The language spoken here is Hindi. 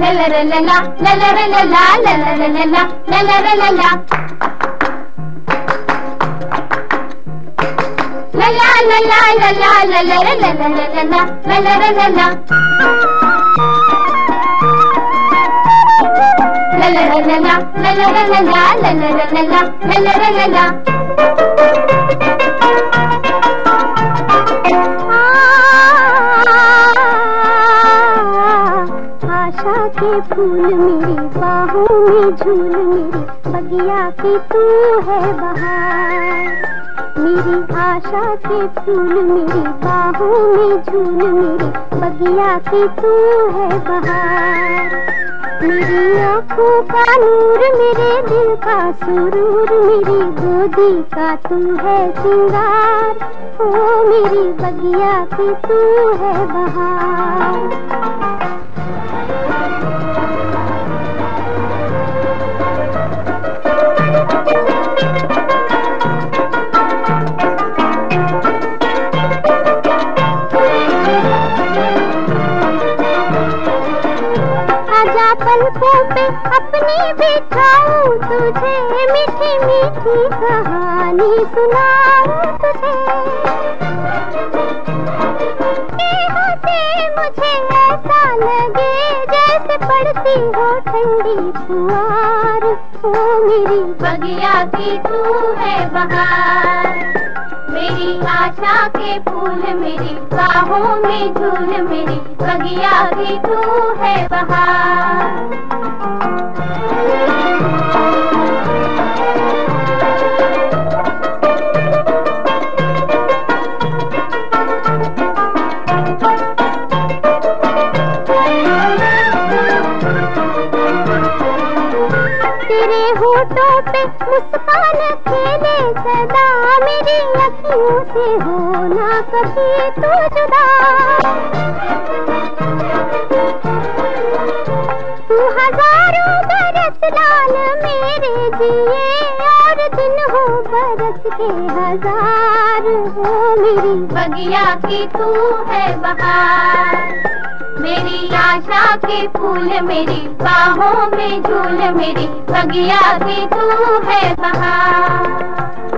ललरलला ललरलला ललरलला ललरलला लला लला लला ललरलला ललरलला ललरलला ललरलला ललरलला ललरलला फूल मेरी बाहों में झूल मेरी बगिया की तू है बहार। मेरी आशा के फूल मेरी बाहों में झूल मेरी बगिया की तू है बहार। मेरी आँखों का नूर, मेरे दिल का सुरूर, मेरी गोदी का तू है सिंगार। ओ मेरी बगिया की तू है बहार। पलकों पे अपनी बिठाऊं, तुझे मीठी मीठी कहानी सुनाऊं तुझे। मुझे ऐसा लगे जैसे पड़ती हो ठंडी फुहार। ओ मेरी बगिया की तू है बहार। मेरी आशा के फूल, मेरी बाहों में झूल, मेरी बगिया की तू है बहार। तेरे होठों पे मुस्कान खेले सदा मेरी अखियों से हो ना कभी तू जुदा। तू हज़ारों बरस लाल मेरे जिए, और दिन हो बरस के हज़ार। हो मेरी बगिया की तू है बहार। मेरी आशा के फूल, मेरी बाहों में झूल, मेरी बगिया की तू है बहार।